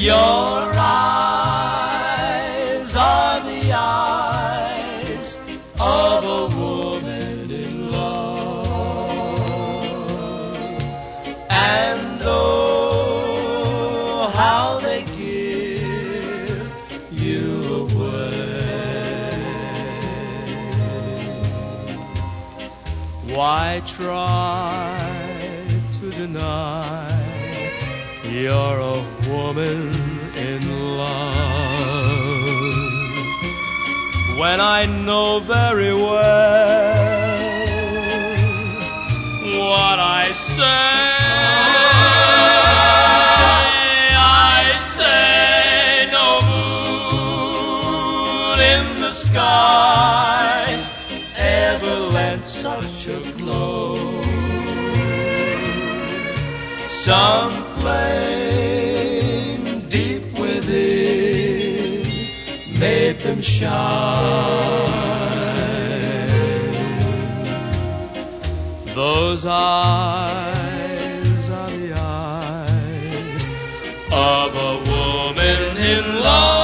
Your eyes are the eyes of a woman in love. And oh, how they give you away. Why try to deny you're a woman in love when I know very well what I say? I Some flame deep within made them shine. Those eyes are the eyes of a woman in love,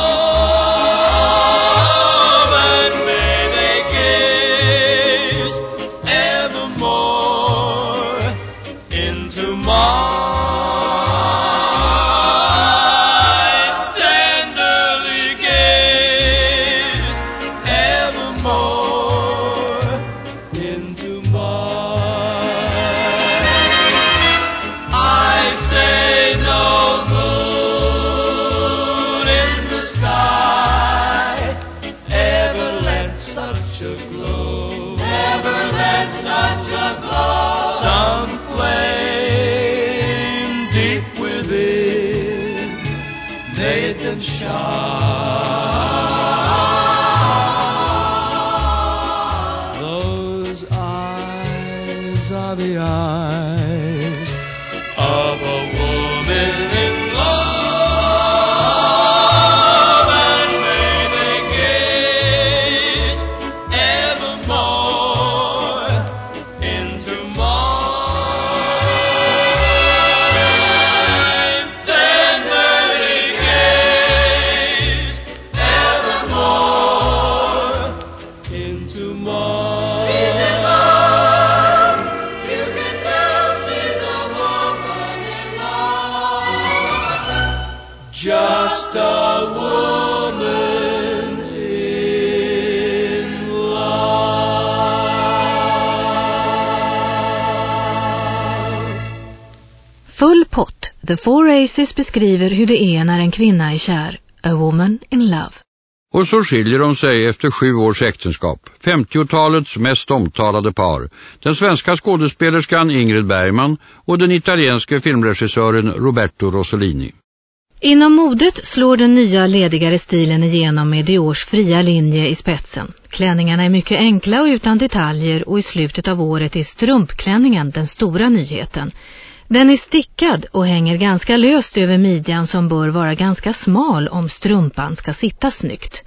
and shine. Full pott, The Four Aces beskriver hur det är när en kvinna är kär. A Woman in Love. Och så skiljer de sig efter sju års äktenskap. 50-talets mest omtalade par. Den svenska skådespelerskan Ingrid Bergman och den italienske filmregissören Roberto Rossellini. Inom modet slår den nya ledigare stilen igenom med Diors fria linje i spetsen. Klänningarna är mycket enkla och utan detaljer och i slutet av året är strumpklänningen den stora nyheten. Den är stickad och hänger ganska löst över midjan som bör vara ganska smal om strumpan ska sitta snyggt.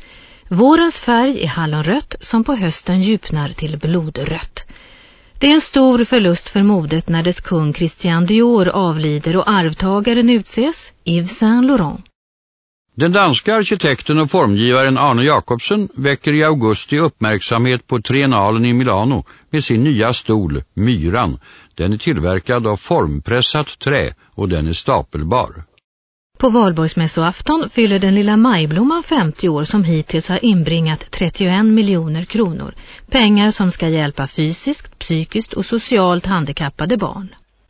Vårens färg är hallonrött som på hösten djupnar till blodrött. Det är en stor förlust för modet när dess kung Christian Dior avlider och arvtagaren utses Yves Saint Laurent. Den danska arkitekten och formgivaren Arne Jacobsen väcker i augusti uppmärksamhet på Triennalen i Milano med sin nya stol, Myran. Den är tillverkad av formpressat trä och den är stapelbar. På valborgsmässoafton fyller den lilla majblomman 50 år som hittills har inbringat 31 miljoner kronor. Pengar som ska hjälpa fysiskt, psykiskt och socialt handikappade barn.